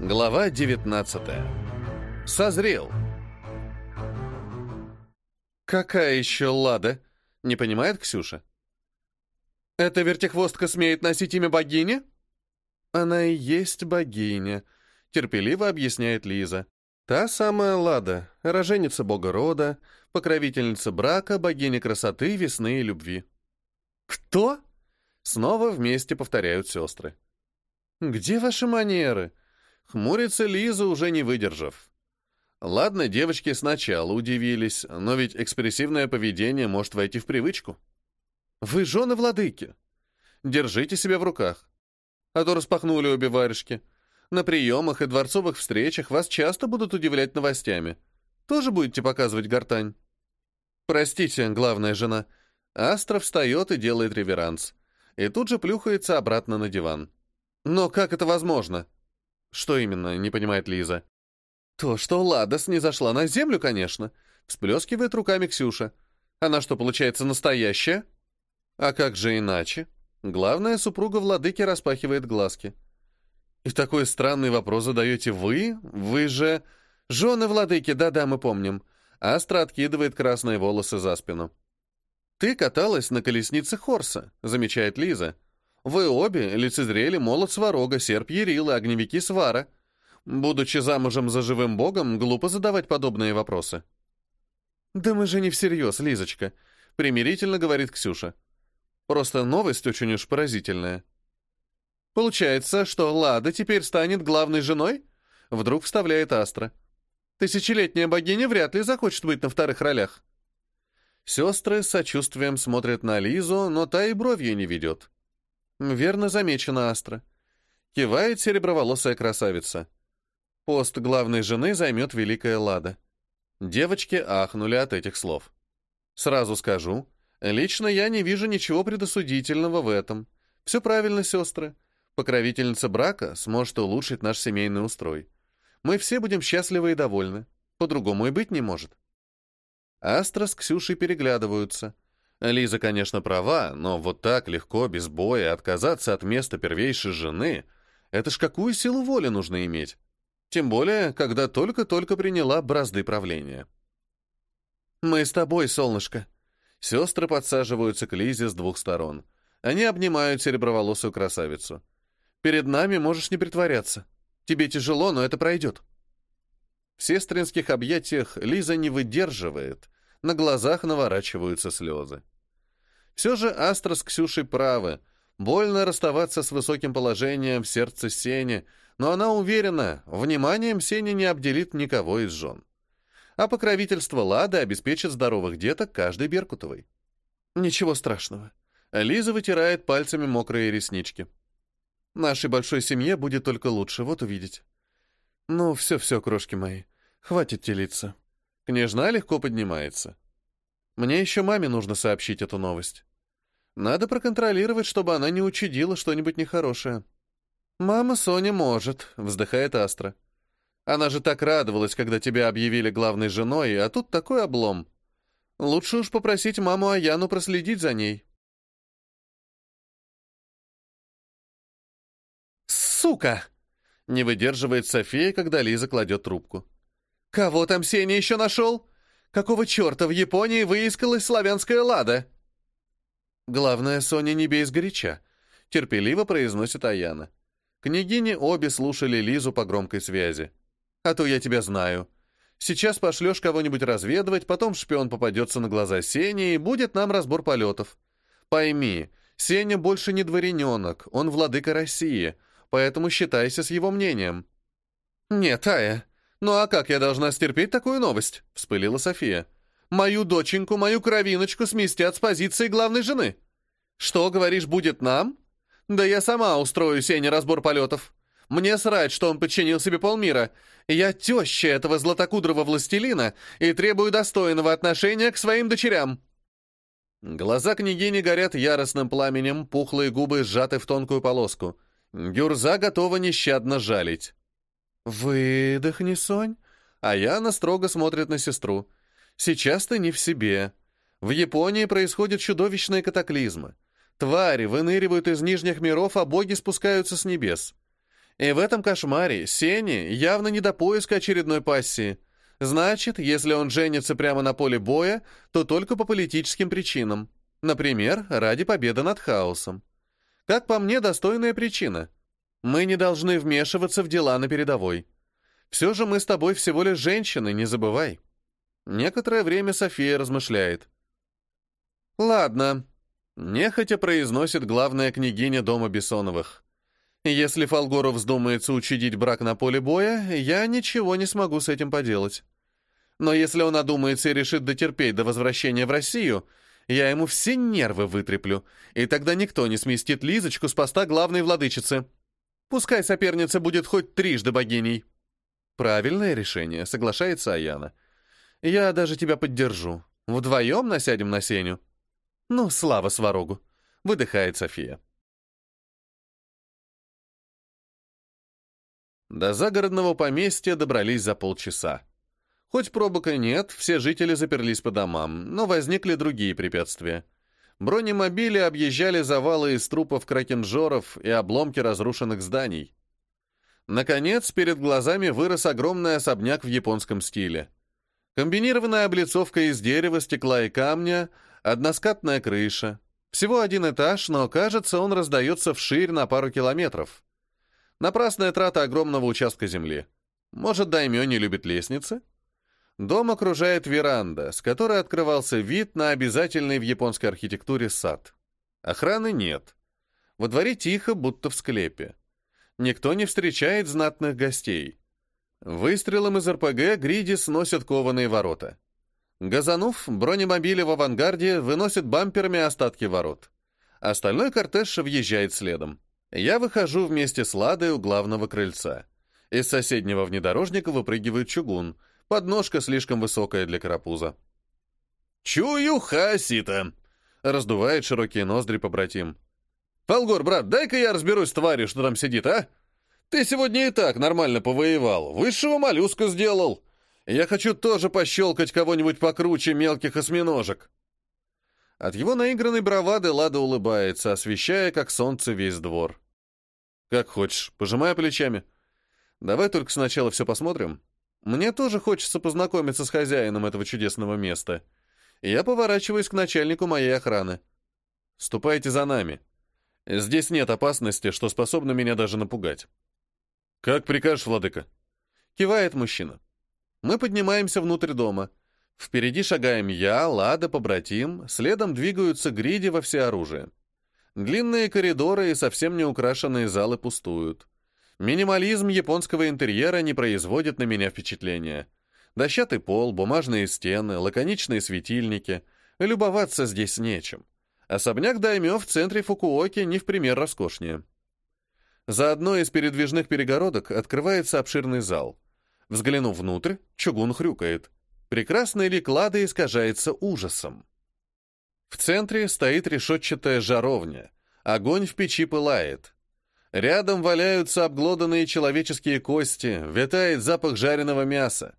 Глава 19. Созрел. «Какая еще лада?» — не понимает Ксюша. «Эта вертихвостка смеет носить имя богини?» «Она и есть богиня», — терпеливо объясняет Лиза. «Та самая Лада, роженица бога рода, покровительница брака, богиня красоты, весны и любви». «Кто?» — снова вместе повторяют сестры. «Где ваши манеры?» Хмурится Лиза, уже не выдержав. Ладно, девочки сначала удивились, но ведь экспрессивное поведение может войти в привычку. Вы жены владыки. Держите себя в руках. А то распахнули обе варежки. На приемах и дворцовых встречах вас часто будут удивлять новостями. Тоже будете показывать гортань? Простите, главная жена. Астра встает и делает реверанс. И тут же плюхается обратно на диван. Но как это возможно? Что именно, не понимает Лиза. То, что Ладос не зашла на землю, конечно, всплескивает руками Ксюша. Она что, получается, настоящая? А как же иначе? Главная супруга владыки распахивает глазки. И такой странный вопрос задаете вы? Вы же... Жены владыки, да-да, мы помним. Астра откидывает красные волосы за спину. «Ты каталась на колеснице Хорса», — замечает Лиза. Вы обе лицезрели молот Сварога, серп Ярила, огневики Свара. Будучи замужем за живым богом, глупо задавать подобные вопросы. «Да мы же не всерьез, Лизочка», — примирительно говорит Ксюша. «Просто новость очень уж поразительная». «Получается, что Лада теперь станет главной женой?» — вдруг вставляет Астра. «Тысячелетняя богиня вряд ли захочет быть на вторых ролях». Сестры с сочувствием смотрят на Лизу, но та и бровью не ведет. Верно замечено, Астра. Кивает сереброволосая красавица. Пост главной жены займет Великая Лада. Девочки ахнули от этих слов. Сразу скажу, лично я не вижу ничего предосудительного в этом. Все правильно, сестры. Покровительница брака сможет улучшить наш семейный устрой. Мы все будем счастливы и довольны. По-другому и быть не может. Астра с Ксюшей переглядываются — Лиза, конечно, права, но вот так легко, без боя, отказаться от места первейшей жены — это ж какую силу воли нужно иметь? Тем более, когда только-только приняла бразды правления. «Мы с тобой, солнышко». Сестры подсаживаются к Лизе с двух сторон. Они обнимают сереброволосую красавицу. «Перед нами можешь не притворяться. Тебе тяжело, но это пройдет». В сестринских объятиях Лиза не выдерживает — на глазах наворачиваются слезы. Все же Астра с Ксюшей правы. Больно расставаться с высоким положением в сердце Сени, но она уверена, вниманием Сени не обделит никого из жен. А покровительство Лады обеспечит здоровых деток каждой Беркутовой. Ничего страшного. Лиза вытирает пальцами мокрые реснички. Нашей большой семье будет только лучше, вот увидеть. Ну, все-все, крошки мои, хватит телиться. Княжна легко поднимается. Мне еще маме нужно сообщить эту новость. Надо проконтролировать, чтобы она не учудила что-нибудь нехорошее. «Мама Соня может», — вздыхает Астра. «Она же так радовалась, когда тебя объявили главной женой, а тут такой облом. Лучше уж попросить маму Аяну проследить за ней». «Сука!» — не выдерживает София, когда Лиза кладет трубку. «Кого там Сеня еще нашел? Какого черта в Японии выискалась славянская лада?» «Главное, Соня не бей сгоряча», — терпеливо произносит Аяна. Княгини обе слушали Лизу по громкой связи. «А то я тебя знаю. Сейчас пошлешь кого-нибудь разведывать, потом шпион попадется на глаза Сене, и будет нам разбор полетов. Пойми, Сеня больше не дворяненок, он владыка России, поэтому считайся с его мнением». «Нет, Ая, «Ну а как я должна стерпеть такую новость?» — вспылила София. «Мою доченьку, мою кровиночку сместят с позиции главной жены. Что, говоришь, будет нам? Да я сама устрою Сене разбор полетов. Мне срать, что он подчинил себе полмира. Я теща этого златокудрого властелина и требую достойного отношения к своим дочерям». Глаза княгини горят яростным пламенем, пухлые губы сжаты в тонкую полоску. Гюрза готова нещадно жалить. «Выдохни, Сонь!» А Яна строго смотрит на сестру. «Сейчас ты не в себе. В Японии происходят чудовищные катаклизмы. Твари выныривают из нижних миров, а боги спускаются с небес. И в этом кошмаре Сене явно не до поиска очередной пассии. Значит, если он женится прямо на поле боя, то только по политическим причинам. Например, ради победы над хаосом. Как по мне, достойная причина. Мы не должны вмешиваться в дела на передовой. Все же мы с тобой всего лишь женщины, не забывай. Некоторое время София размышляет. Ладно. Нехотя произносит главная княгиня дома Бессоновых. Если Фолгору вздумается учудить брак на поле боя, я ничего не смогу с этим поделать. Но если он одумается и решит дотерпеть до возвращения в Россию, я ему все нервы вытреплю, и тогда никто не сместит Лизочку с поста главной владычицы. Пускай соперница будет хоть трижды богиней. Правильное решение, соглашается Аяна. Я даже тебя поддержу. Вдвоем насядем на Сеню. Ну, слава сварогу. Выдыхает София. До загородного поместья добрались за полчаса. Хоть пробок и нет, все жители заперлись по домам, но возникли другие препятствия. Бронемобили объезжали завалы из трупов кракенжоров и обломки разрушенных зданий. Наконец, перед глазами вырос огромный особняк в японском стиле. Комбинированная облицовка из дерева, стекла и камня, односкатная крыша. Всего один этаж, но, кажется, он раздается вширь на пару километров. Напрасная трата огромного участка земли. Может, Даймё не любит лестницы? Дом окружает веранда, с которой открывался вид на обязательный в японской архитектуре сад. Охраны нет. Во дворе тихо, будто в склепе. Никто не встречает знатных гостей. Выстрелом из РПГ Гриди сносят кованые ворота. Газанув, бронемобили в авангарде выносят бамперами остатки ворот. Остальной кортеж въезжает следом. Я выхожу вместе с Ладой у главного крыльца. Из соседнего внедорожника выпрыгивает чугун — Подножка слишком высокая для карапуза. «Чую хасита!» — раздувает широкие ноздри побратим. «Фолгор, брат, дай-ка я разберусь с тварью, что там сидит, а? Ты сегодня и так нормально повоевал, высшего моллюска сделал. Я хочу тоже пощелкать кого-нибудь покруче мелких осьминожек». От его наигранной бравады Лада улыбается, освещая, как солнце, весь двор. «Как хочешь, пожимая плечами. Давай только сначала все посмотрим». Мне тоже хочется познакомиться с хозяином этого чудесного места. я поворачиваюсь к начальнику моей охраны. Ступайте за нами. Здесь нет опасности, что способно меня даже напугать. Как прикажешь, владыка? Кивает мужчина. Мы поднимаемся внутрь дома. Впереди шагаем я, Лада, побратим, следом двигаются гриди во всеоружие. Длинные коридоры и совсем не украшенные залы пустуют. Минимализм японского интерьера не производит на меня впечатления. Дощатый пол, бумажные стены, лаконичные светильники. Любоваться здесь нечем. Особняк Даймё в центре Фукуоки не в пример роскошнее. За одной из передвижных перегородок открывается обширный зал. Взглянув внутрь, чугун хрюкает. Прекрасный лик Лады искажается ужасом. В центре стоит решетчатая жаровня. Огонь в печи пылает. Рядом валяются обглоданные человеческие кости, витает запах жареного мяса.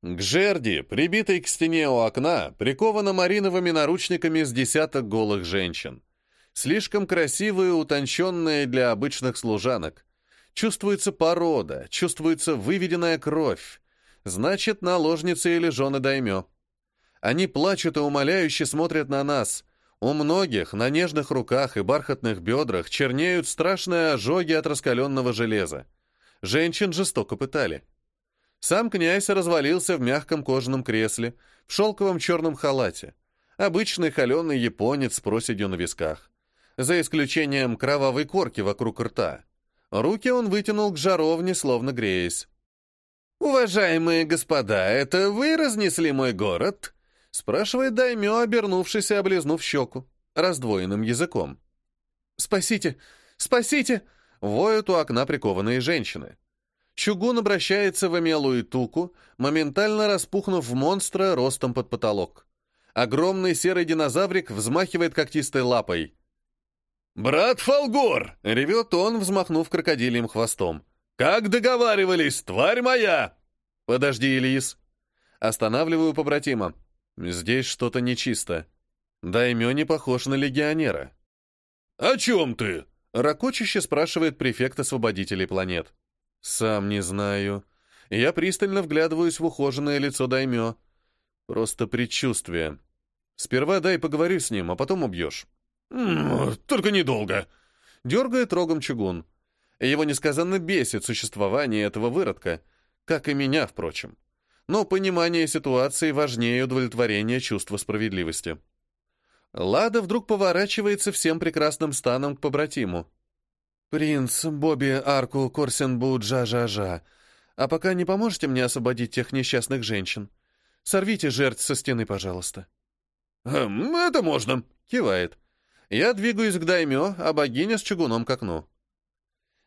К жерди, прибитой к стене у окна, приковано мариновыми наручниками с десяток голых женщин. Слишком красивые утонченные для обычных служанок. Чувствуется порода, чувствуется выведенная кровь. Значит, наложницы или жены даймё. Они плачут и умоляюще смотрят на нас — у многих на нежных руках и бархатных бедрах чернеют страшные ожоги от раскаленного железа. Женщин жестоко пытали. Сам князь развалился в мягком кожаном кресле, в шелковом черном халате. Обычный холеный японец с проседью на висках. За исключением кровавой корки вокруг рта. Руки он вытянул к жаровне, словно греясь. «Уважаемые господа, это вы разнесли мой город?» Спрашивает Даймё, обернувшись и облизнув щеку, раздвоенным языком. «Спасите! Спасите!» Воют у окна прикованные женщины. Чугун обращается в Эмелу и Туку, моментально распухнув в монстра ростом под потолок. Огромный серый динозаврик взмахивает когтистой лапой. «Брат Фолгор!» — ревет он, взмахнув крокодильем хвостом. «Как договаривались, тварь моя!» «Подожди, Элис!» Останавливаю побратима. Здесь что-то нечисто. Даймё не похож на легионера. «О чем ты?» Ракочище спрашивает префект освободителей планет. Сам не знаю. Я пристально вглядываюсь в ухоженное лицо Даймё. Просто предчувствие. Сперва дай поговорю с ним, а потом убьешь. «Только недолго!» Дергает рогом чугун. Его несказанно бесит существование этого выродка, как и меня, впрочем. Но понимание ситуации важнее удовлетворения чувства справедливости. Лада вдруг поворачивается всем прекрасным станом к побратиму. «Принц, Бобби, Арку, Корсенбу, Джа-Жа-Жа, а пока не поможете мне освободить тех несчастных женщин? Сорвите жертв со стены, пожалуйста». «Эм, это можно», — кивает. Я двигаюсь к даймё, а богиня с чугуном к окну.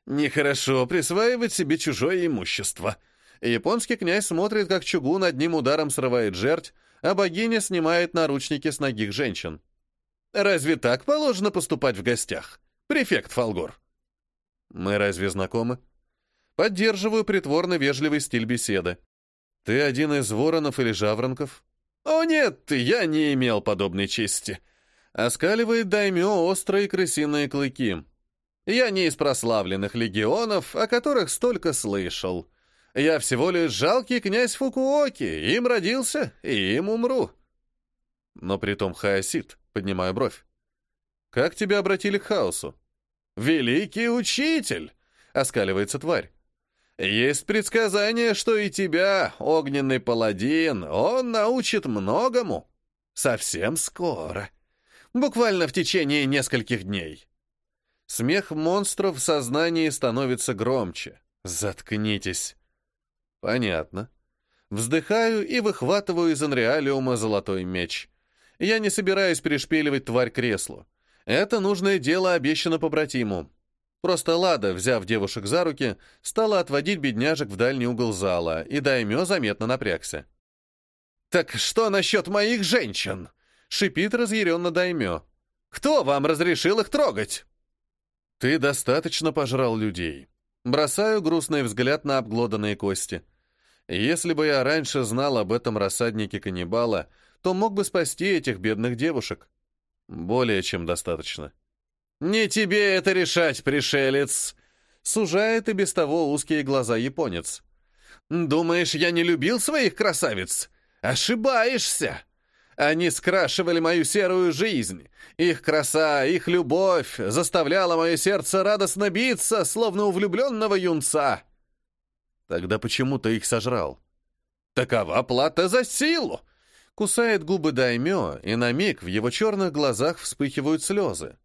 Нехорошо присваивать себе чужое имущество. Японский князь смотрит, как чугун одним ударом срывает жертв, а богиня снимает наручники с ногих женщин. Разве так положено поступать в гостях? Префект Фалгор. Мы разве знакомы? Поддерживаю притворно вежливый стиль беседы. Ты один из воронов или жаворонков? О нет, я не имел подобной чести. Оскаливает даймё острые крысиные клыки. Я не из прославленных легионов, о которых столько слышал. Я всего лишь жалкий князь Фукуоки, им родился, и им умру. Но при том хаосит, поднимаю бровь. Как тебя обратили к хаосу? «Великий учитель!» — оскаливается тварь. «Есть предсказание, что и тебя, огненный паладин, он научит многому. Совсем скоро. Буквально в течение нескольких дней». Смех монстров в сознании становится громче. «Заткнитесь». «Понятно». Вздыхаю и выхватываю из анреалиума золотой меч. Я не собираюсь пришпиливать тварь креслу. Это нужное дело обещано побратиму. Просто Лада, взяв девушек за руки, стала отводить бедняжек в дальний угол зала, и Даймё заметно напрягся. «Так что насчет моих женщин?» — шипит разъяренно Даймё. «Кто вам разрешил их трогать?» «Ты достаточно пожрал людей». Бросаю грустный взгляд на обглоданные кости. Если бы я раньше знал об этом рассаднике каннибала, то мог бы спасти этих бедных девушек. Более чем достаточно. «Не тебе это решать, пришелец!» Сужает и без того узкие глаза японец. «Думаешь, я не любил своих красавиц? Ошибаешься! Они скрашивали мою серую жизнь. Их краса, их любовь заставляла мое сердце радостно биться, словно у влюбленного юнца». «Тогда почему ты их сожрал?» «Такова плата за силу!» Кусает губы Даймё, и на миг в его черных глазах вспыхивают слезы.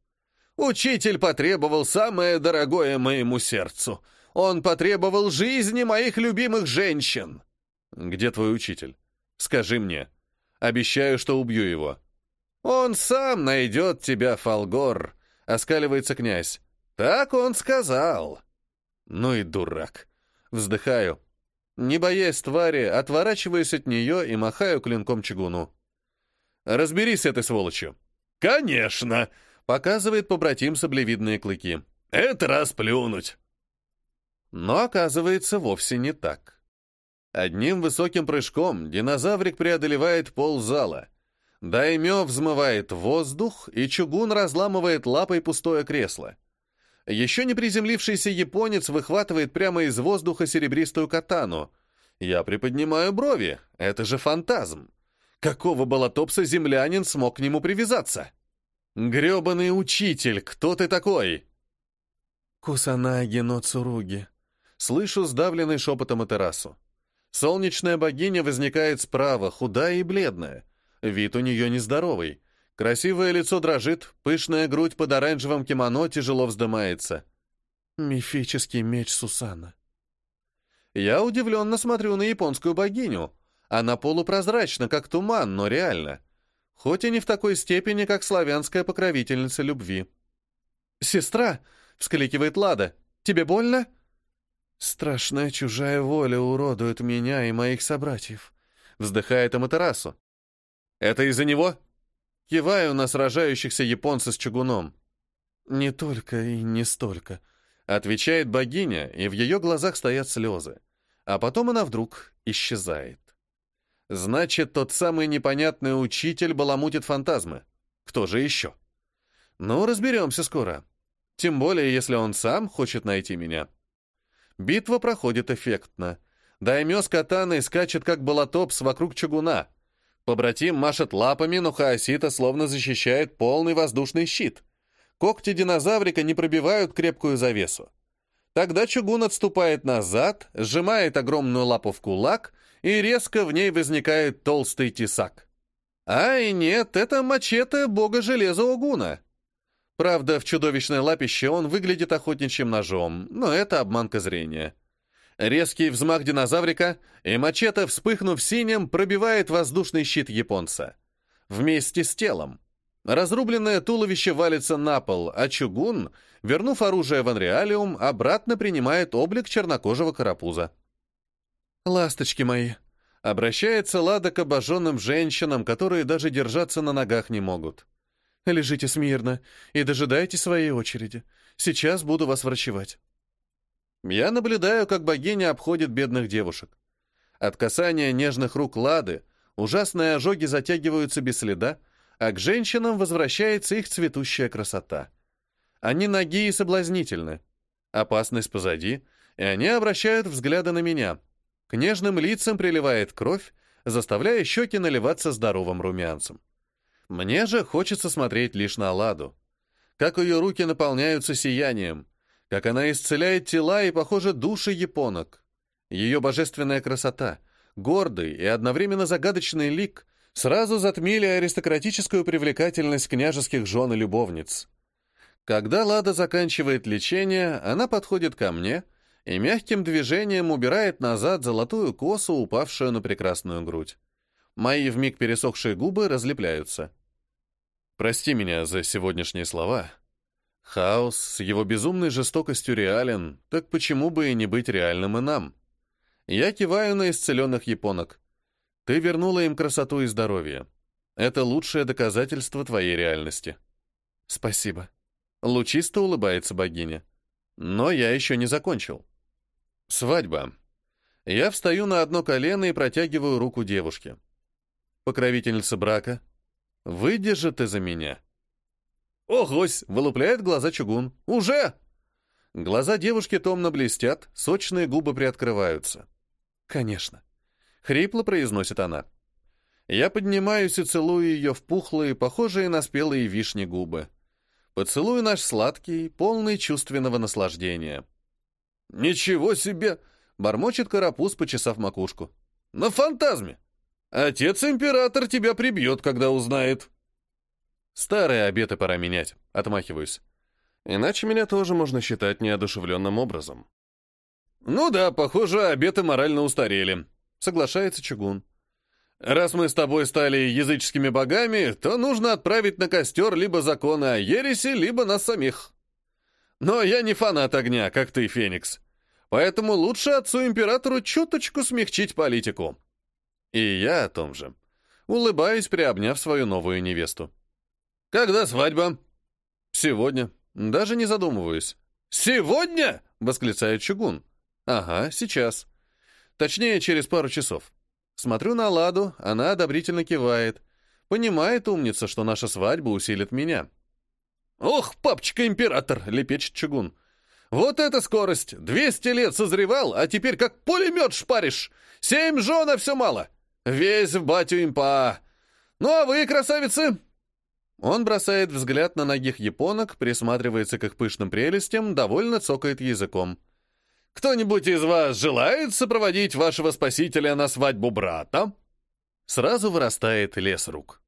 «Учитель потребовал самое дорогое моему сердцу. Он потребовал жизни моих любимых женщин». «Где твой учитель? Скажи мне. Обещаю, что убью его». «Он сам найдет тебя, Фалгор», — оскаливается князь. «Так он сказал». «Ну и дурак». Вздыхаю. Не боясь твари, отворачиваюсь от нее и махаю клинком чугуну. «Разберись с этой сволочью». «Конечно!» — показывает побратим саблевидные клыки. «Это расплюнуть!» Но оказывается вовсе не так. Одним высоким прыжком динозаврик преодолевает пол зала. Даймё взмывает воздух, и чугун разламывает лапой пустое кресло. Еще не приземлившийся японец выхватывает прямо из воздуха серебристую катану. Я приподнимаю брови. Это же фантазм. Какого болотопса землянин смог к нему привязаться? Гребаный учитель, кто ты такой? Кусанаги но Цуруги. Слышу сдавленный шепотом Атерасу. Солнечная богиня возникает справа, худая и бледная. Вид у нее нездоровый. Красивое лицо дрожит, пышная грудь под оранжевым кимоно тяжело вздымается. Мифический меч Сусана. Я удивленно смотрю на японскую богиню. Она полупрозрачна, как туман, но реально. Хоть и не в такой степени, как славянская покровительница любви. «Сестра!» — вскликивает Лада. «Тебе больно?» «Страшная чужая воля уродует меня и моих собратьев», — вздыхает Аматерасу. «Это из-за него?» Киваю на сражающихся японца с чугуном. «Не только и не столько», — отвечает богиня, и в ее глазах стоят слезы. А потом она вдруг исчезает. Значит, тот самый непонятный учитель баламутит фантазмы. Кто же еще? Ну, разберемся скоро. Тем более, если он сам хочет найти меня. Битва проходит эффектно. Даймё с катаной скачет, как болотопс вокруг чугуна. Побратим машет лапами, но Хаосита словно защищает полный воздушный щит. Когти динозаврика не пробивают крепкую завесу. Тогда чугун отступает назад, сжимает огромную лапу в кулак, и резко в ней возникает толстый тесак. Ай, нет, это мачете бога железа Огуна. Правда, в чудовищной лапище он выглядит охотничьим ножом, но это обманка зрения. Резкий взмах динозаврика, и мачете, вспыхнув синим, пробивает воздушный щит японца. Вместе с телом. Разрубленное туловище валится на пол, а чугун, вернув оружие в анреалиум, обратно принимает облик чернокожего карапуза. «Ласточки мои!» — обращается Лада к обожженным женщинам, которые даже держаться на ногах не могут. «Лежите смирно и дожидайте своей очереди. Сейчас буду вас врачевать». Я наблюдаю, как богиня обходит бедных девушек. От касания нежных рук Лады ужасные ожоги затягиваются без следа, а к женщинам возвращается их цветущая красота. Они ноги и соблазнительны. Опасность позади, и они обращают взгляды на меня. К нежным лицам приливает кровь, заставляя щеки наливаться здоровым румянцем. Мне же хочется смотреть лишь на Ладу. Как ее руки наполняются сиянием, как она исцеляет тела и, похоже, души японок. Ее божественная красота, гордый и одновременно загадочный лик сразу затмили аристократическую привлекательность княжеских жен и любовниц. Когда Лада заканчивает лечение, она подходит ко мне и мягким движением убирает назад золотую косу, упавшую на прекрасную грудь. Мои вмиг пересохшие губы разлепляются. Прости меня за сегодняшние слова. Хаос с его безумной жестокостью реален, так почему бы и не быть реальным и нам? Я киваю на исцеленных японок. Ты вернула им красоту и здоровье. Это лучшее доказательство твоей реальности. Спасибо. Лучисто улыбается богиня. Но я еще не закончил. Свадьба. Я встаю на одно колено и протягиваю руку девушке. Покровительница брака. Выйдешь же ты за меня. Охось! Вылупляет глаза чугун. Уже! Глаза девушки томно блестят, сочные губы приоткрываются. Конечно. Хрипло произносит она. Я поднимаюсь и целую ее в пухлые, похожие на спелые вишни губы. Поцелуй наш сладкий, полный чувственного наслаждения. «Ничего себе!» — бормочет карапуз, почесав макушку. «На фантазме! Отец-император тебя прибьет, когда узнает!» «Старые обеты пора менять», — отмахиваюсь. «Иначе меня тоже можно считать неодушевленным образом». «Ну да, похоже, обеты морально устарели», Соглашается Чугун. Раз мы с тобой стали языческими богами, то нужно отправить на костер либо законы о ереси, либо нас самих. Но я не фанат огня, как ты, Феникс. Поэтому лучше отцу-императору чуточку смягчить политику. И я о том же. Улыбаюсь, приобняв свою новую невесту. «Когда свадьба?» «Сегодня. Даже не задумываюсь». «Сегодня?» — восклицает Чугун. «Ага, сейчас». Точнее, через пару часов. Смотрю на Ладу, она одобрительно кивает. Понимает умница, что наша свадьба усилит меня. «Ох, папочка-император!» — лепечет чугун. «Вот эта скорость! Двести лет созревал, а теперь как пулемет шпаришь! Семь жен, а все мало! Весь в батю импа! Ну а вы, красавицы!» Он бросает взгляд на ногих японок, присматривается к их пышным прелестям, довольно цокает языком. Кто-нибудь из вас желает сопроводить вашего спасителя на свадьбу брата?» Сразу вырастает лес рук.